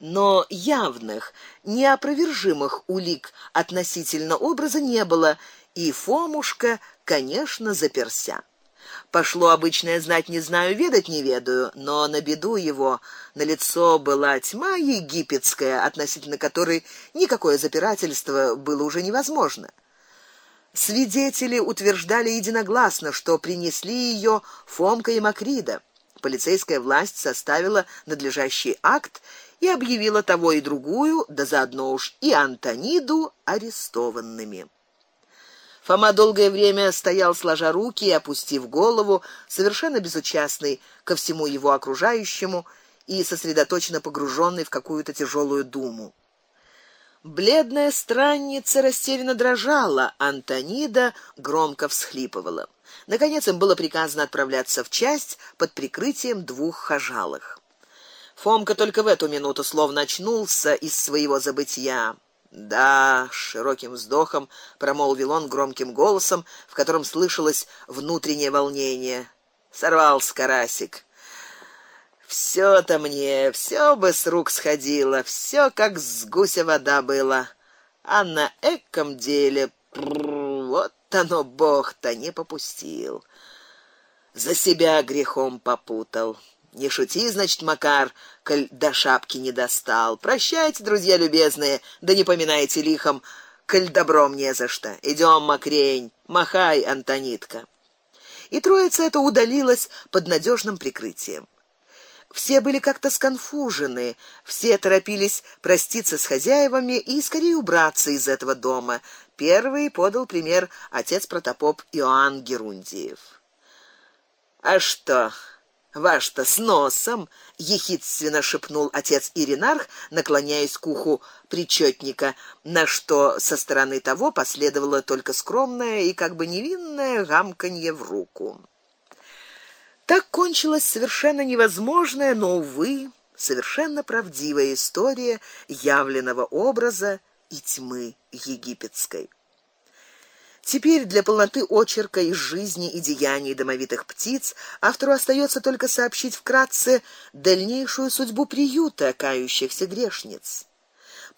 но явных, неопровержимых улик относительно образа не было, и Фомушка, конечно, заперся. Пошло обычное знать не знаю, ведать не ведаю, но на беду его на лицо была тьма египетская, относительно которой никакое запирательство было уже невозможно. Свидетели утверждали единогласно, что принесли ее Фомка и Макрида. Полицейская власть составила надлежащий акт и объявила того и другую, да заодно уж и Антониду арестованными. Фома долгое время стоял сложа руки и опустив голову, совершенно безучастный ко всему его окружающему и сосредоточенно погруженный в какую-то тяжелую думу. Бледная странница растерянно дрожала, Антонида громко всхлипывала. Наконец им было приказано отправляться в часть под прикрытием двух хажалых. Фомка только в эту минуту словно очнулся из своего забытья. Да, широким вздохом промолвил он громким голосом, в котором слышалось внутреннее волнение. Сорвался карасик. Всё-то мне, всё бы с рук сходило, всё как с гуся вода было. А на эком деле вот оно Бог-то не попустил. За себя грехом попутал. Не шути, значит, Макар, коль до шапки не достал. Прощайте, друзья любезные, да не поминайте лихом, коль добром не за что. Идем, Макрень, махай, Антонитка. И троица эта удалилась под надежным прикрытием. Все были как-то сконфужены, все торопились проститься с хозяевами и скорее убраться из этого дома. Первый подал пример отец протопоп Иоанн Герундиев. А что? Ваш-то с носом, ехидственно шепнул отец Иринарх, наклоняясь к уху причётника, на что со стороны того последовало только скромное и как бы невинное гамканье в руку. Так кончилась совершенно невозможная, но увы, совершенно правдивая история явленного образа и тьмы египетской. Теперь для полноты очерка из жизни и деяний домовитых птиц автору остается только сообщить вкратце дальнейшую судьбу приюта кающихся грешниц.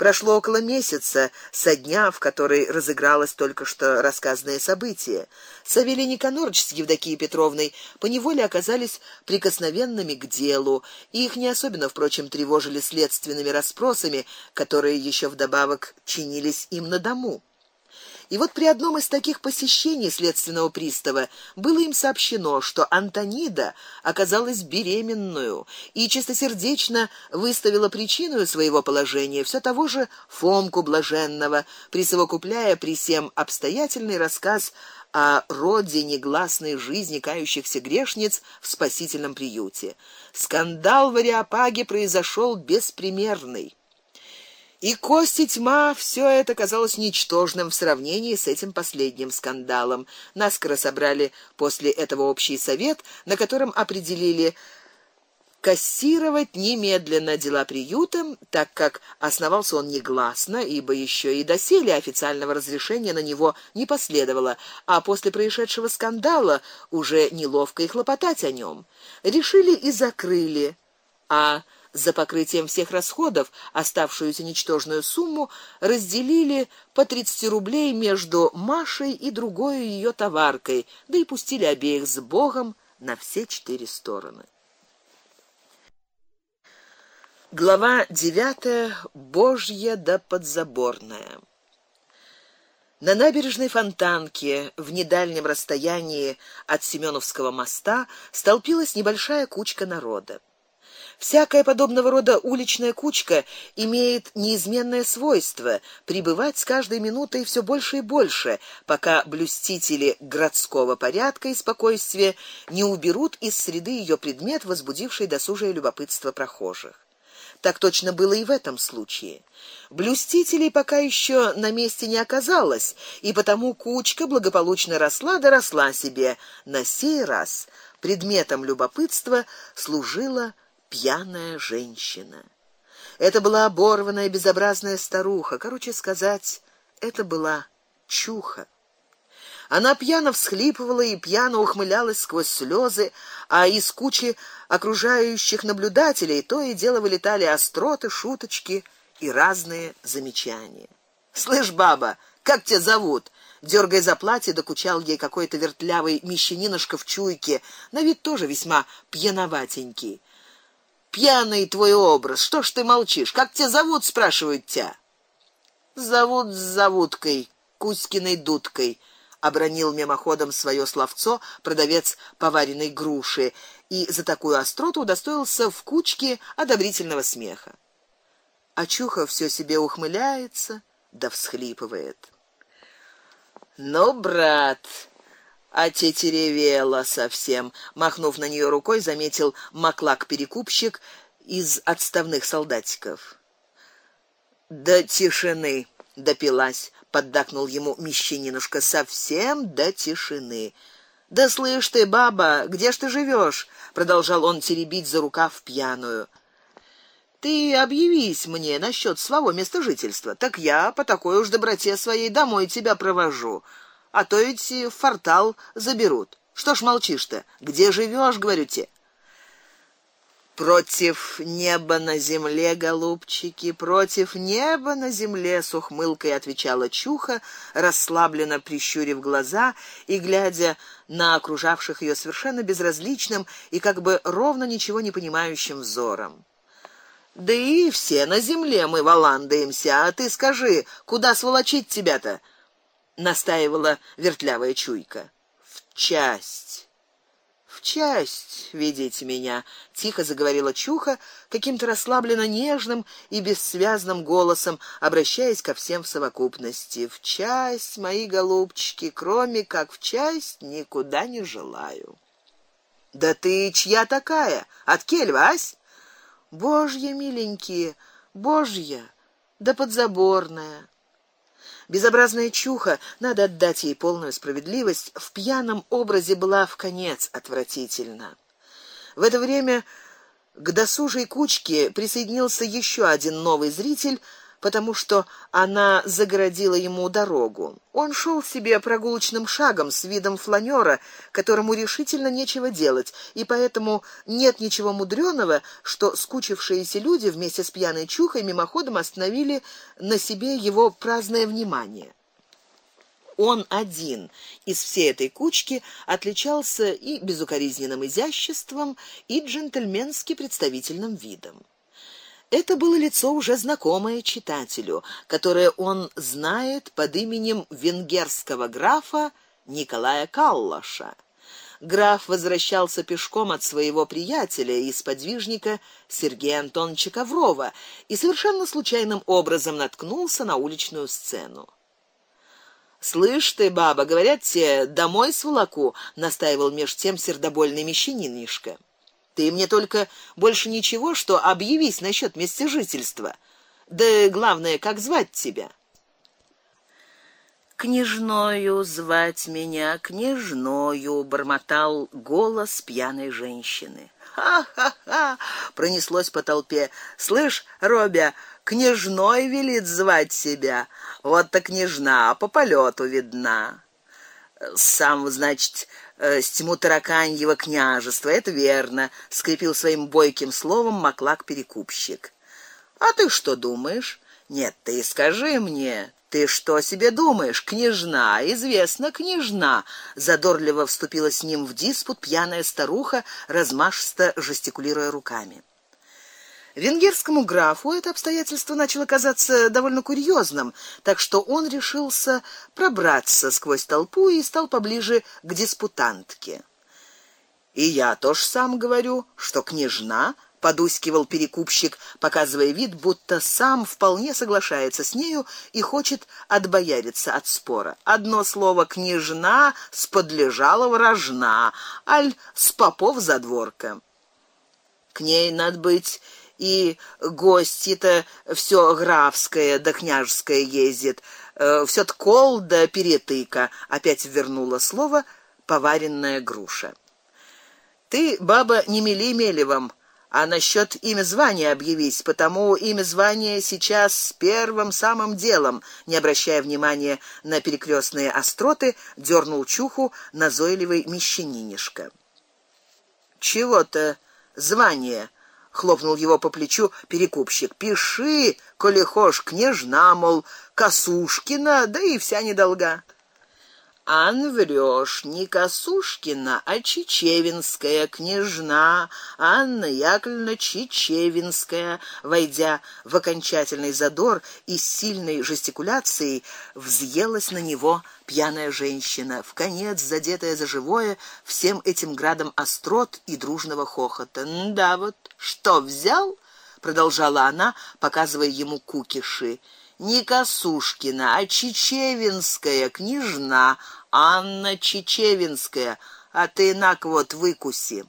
Прошло около месяца со дня, в который разыгралось только что рассказанное событие. Савелий Никонорович с Евдокией Петровной поневоле оказались прикосновенными к делу, и их не особенно, впрочем, тревожили следственными расспросами, которые еще вдобавок чинились им на дому. И вот при одном из таких посещений следственного пристава было им сообщено, что Антонида оказалась беременную и чистосердечно выставила причину своего положения все того же Фомку блаженного, присовокупляя при всем обстоятельный рассказ о роде негласной жизни кающихся грешниц в спасительном приюте. Скандал в Ариапаге произошел беспримерный. И кости тьма все это казалось ничтожным в сравнении с этим последним скандалом. Наскоро собрали после этого общий совет, на котором определили кассировать немедленно дела приюта, так как основался он негласно, ибо еще и доселе официального разрешения на него не последовало, а после происшедшего скандала уже неловко и хлопотать о нем. Решили и закрыли, а за покрытием всех расходов оставшуюся ничтожную сумму разделили по 30 рублей между Машей и другой ее товаркой, да и пустили обеих с Богом на все четыре стороны. Глава 9. Божья да подзаборная. На набережной Фонтанке, в недальнем расстоянии от Семёновского моста, столпилась небольшая кучка народа. Всякая подобного рода уличная кучка имеет неизменное свойство прибывать с каждой минутой все больше и больше, пока блюстители городского порядка и спокойствия не уберут из среды ее предмет, возбудивший досужее любопытство прохожих. Так точно было и в этом случае. Блюстителей пока еще на месте не оказалось, и потому кучка благополучно росла да росла себе. На сей раз предметом любопытства служила пьяная женщина. Это была оборванная безобразная старуха, короче сказать, это была чуха. Она пьяно всхлипывала и пьяно ухмылялась сквозь слезы, а из кучи окружающих наблюдателей то и дело вылетали остроты, шуточки и разные замечания. Слышь, баба, как тебя зовут? Дёргая за платье, докучал ей какой-то вертлявый мещанинушка в чуйке, на вид тоже весьма пьяноватенький. Пьяный твой образ. Что ж ты молчишь? Как тебя зовут, спрашивают тебя. Зовут с завуткой, Кузькиной дудкой, обронил мимоходом свое словцо продавец поваренной груши и за такую остроту удостоился в кучке одобрительного смеха. А Чуха все себе ухмыляется, да всхлипывает. Ну, брат, а тетеревела совсем, махнув на нее рукой, заметил маклак перекупщик из отставных солдатиков. До тишины допилась, поддакнул ему мещанинушка совсем до тишины. Да слышь ты, баба, где ж ты живешь? продолжал он теребить за рукав пьяную. Ты объявись мне насчет своего места жительства, так я по такой уж доброте своей домой тебя провожу, а то ведь в фортал заберут. Что ж молчишь-то? Где живешь, говорю тебе? Против неба на земле, голубчики, против неба на земле, с ухмылкой отвечала Чуха, расслабленно прищурив глаза и глядя на окружавших ее совершенно безразличным и как бы ровно ничего не понимающим взором. Да и все на земле мы валандаемся, а ты скажи, куда сволочить тебя-то? Настаивала вертлявая чуйка. В часть в часть ведите меня, тихо заговорила Чуха каким-то расслабленно нежным и бессвязным голосом, обращаясь ко всем в совокупности. В часть, мои голубчики, кроме как в часть никуда не желаю. Да ты чья такая? От кель, Вась? Божья, миленькие, божья, да подзаборная. Безобразная чуха, надо отдать ей полную справедливость, в пьяном образе была в конец отвратительна. В это время к досужей кучке присоединился еще один новый зритель, потому что она загородила ему дорогу. Он шел себе прогулочным шагом с видом фланёра, которому решительно нечего делать, и поэтому нет ничего мудрёного, что скучившиеся люди вместе с пьяной чухой мимоходом остановили на себе его праздное внимание. Он один из всей этой кучки отличался и безукоризненным изяществом, и джентльменски представительным видом. Это было лицо уже знакомое читателю, которое он знает под именем венгерского графа Николая Каллаша. Граф возвращался пешком от своего приятеля и сподвижника Сергея Антоновича Коврова и совершенно случайным образом наткнулся на уличную сцену. Слышь ты, баба, говорят тебе, домой с волоку, настаивал меж тем сердобольный мещанинишка. Ты мне только больше ничего, что объявись насчет места жительства. Да главное, как звать тебя? Княжною звать меня, княжною, бормотал голос пьяной женщины. Ха-ха-ха, пронеслось по толпе. Слышь, Робя, княжной велит звать себя. Вот-то княжна по полету видна. Сам, значит, э, с тьму тараканьего княжества, это верно, скрепил своим бойким словом маклак перекупщик. А ты что думаешь? Нет, ты скажи мне, ты что себе думаешь, княжна, известно, княжна, задорливо вступила с ним в диспут пьяная старуха, размашисто жестикулируя руками. Венгерскому графу это обстоятельство начало казаться довольно курьезным, так что он решился пробраться сквозь толпу и стал поближе к диспутантке. И я тоже сам говорю, что княжна подускивал перекупщик, показывая вид, будто сам вполне соглашается с нею и хочет отбояриться от спора. Одно слово княжна с подлежалого рожна, аль с попов задворка. К ней надо быть и гости-то все графское да княжское ездит. Э, все ткол да перетыка, опять вернула слово поваренная груша. Ты, баба, не мели мелевом, А насчет имя звания объявись, потому имя звания сейчас первым самым делом, не обращая внимания на перекрестные остроты, дернул чуху назойливый мещанинишка. Чего-то звание хлопнул его по плечу перекупщик. Пиши, коли хошь, княжна, мол, Косушкина, да и вся недолга. Ан врёшь, не Косушкина, а Чечевинская княжна Анна Яковлевна Чечевинская, войдя в окончательный задор и с сильной жестикуляцией взъелась на него пьяная женщина, в конец задетая за живое всем этим градом острот и дружного хохота. "Да вот, что взял?" продолжала она, показывая ему кукиши не Косушкина, а Чечевинская княжна Анна Чечевинская, а ты нак вот выкуси.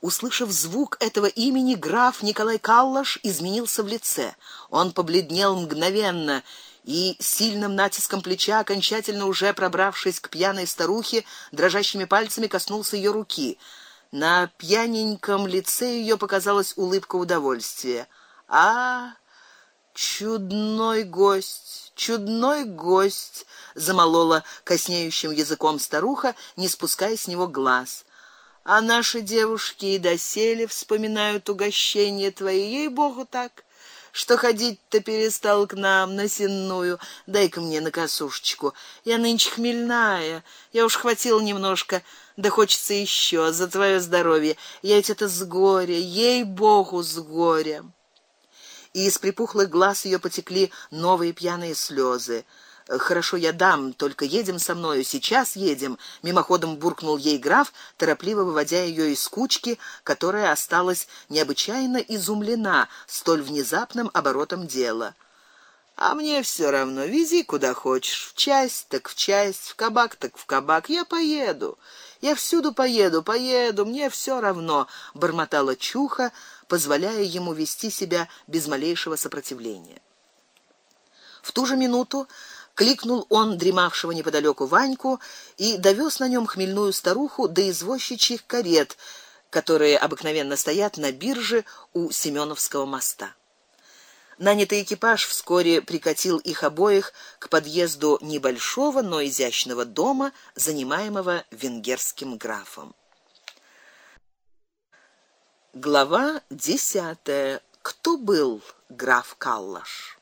Услышав звук этого имени, граф Николай Каллаш изменился в лице. Он побледнел мгновенно и сильным натиском плеча, окончательно уже пробравшись к пьяной старухе, дрожащими пальцами коснулся ее руки. На пьяненьком лице ее показалась улыбка удовольствия. А, чудной гость, чудной гость, замолола коснеющим языком старуха, не спуская с него глаз. А наши девушки и доселе вспоминают угощение твои, ей-богу так, что ходить-то перестал к нам на сенную. Дай-ка мне на косушечку. Я нынче хмельная. Я уж хватил немножко, да хочется еще за твое здоровье. Я ведь это с горя, ей-богу, с горя. И из припухлых глаз ее потекли новые пьяные слезы. Хорошо, я дам, только едем со мною, сейчас едем, мимоходом буркнул ей граф, торопливо выводя ее из кучки, которая осталась необычайно изумлена столь внезапным оборотом дела. А мне все равно, вези куда хочешь, в часть так в часть, в кабак так в кабак, я поеду. Я всюду поеду, поеду, мне все равно, бормотала чуха, позволяя ему вести себя без малейшего сопротивления. В ту же минуту кликнул он дремавшего неподалеку Ваньку и довез на нем хмельную старуху до извозчичьих карет, которые обыкновенно стоят на бирже у Семеновского моста. Нанятый экипаж вскоре прикатил их обоих к подъезду небольшого, но изящного дома, занимаемого венгерским графом. Глава десятая. Кто был граф Каллаш?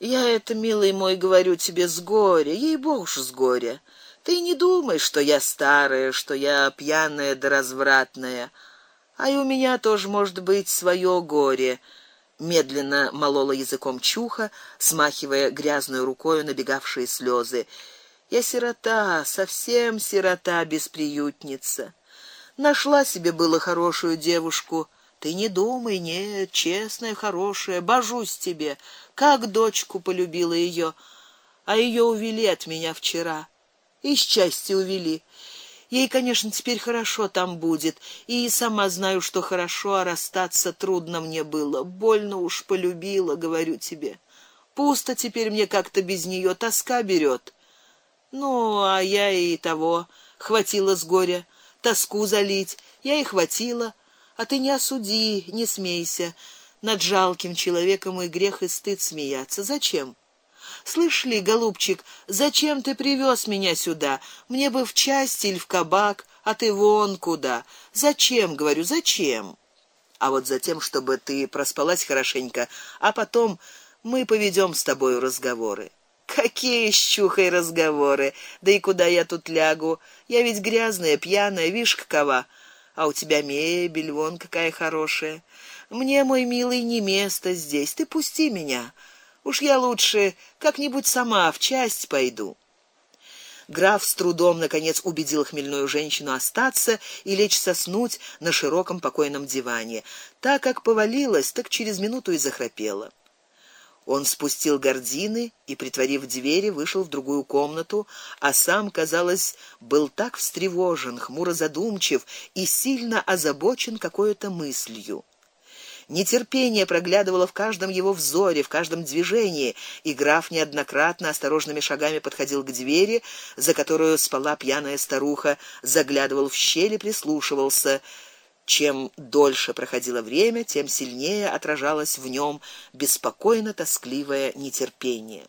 Я это, милый мой, говорю тебе с горя, ей-богу, с горя. Ты не думай, что я старая, что я пьяная да развратная. А и у меня тоже может быть свое горе. Медленно молола языком чуха, смахивая грязной рукой набегавшие слезы. Я сирота, совсем сирота, бесприютница. Нашла себе было хорошую девушку, ты не думай, нет, честная, хорошая, божусь тебе, как дочку полюбила ее, а ее увели от меня вчера. Из счастья увели. Ей, конечно, теперь хорошо там будет, и сама знаю, что хорошо, а расстаться трудно мне было. Больно уж полюбила, говорю тебе. Пусто теперь мне как-то без нее, тоска берет. Ну, а я и того хватило с горя тоску залить. Я и хватило а ты не осуди, не смейся. Над жалким человеком и грех и стыд смеяться. Зачем? Слышь ли, голубчик, зачем ты привез меня сюда? Мне бы в часть или в кабак, а ты вон куда? Зачем, говорю, зачем? А вот затем, чтобы ты проспалась хорошенько, а потом мы поведем с тобой разговоры. Какие щухой разговоры? Да и куда я тут лягу? Я ведь грязная, пьяная, вишь какова а у тебя мебель вон какая хорошая. Мне, мой милый, не место здесь. Ты пусти меня. Уж я лучше как-нибудь сама в часть пойду. Граф с трудом наконец убедил хмельную женщину остаться и лечь соснуть на широком покойном диване. Так как повалилась, так через минуту и захрапела. Он спустил гардины и, притворив двери, вышел в другую комнату, а сам, казалось, был так встревожен, хмуро задумчив и сильно озабочен какой-то мыслью. Нетерпение проглядывало в каждом его взоре, в каждом движении, и граф неоднократно осторожными шагами подходил к двери, за которую спала пьяная старуха, заглядывал в щель и прислушивался. Чем дольше проходило время, тем сильнее отражалось в нем беспокойно тоскливое нетерпение.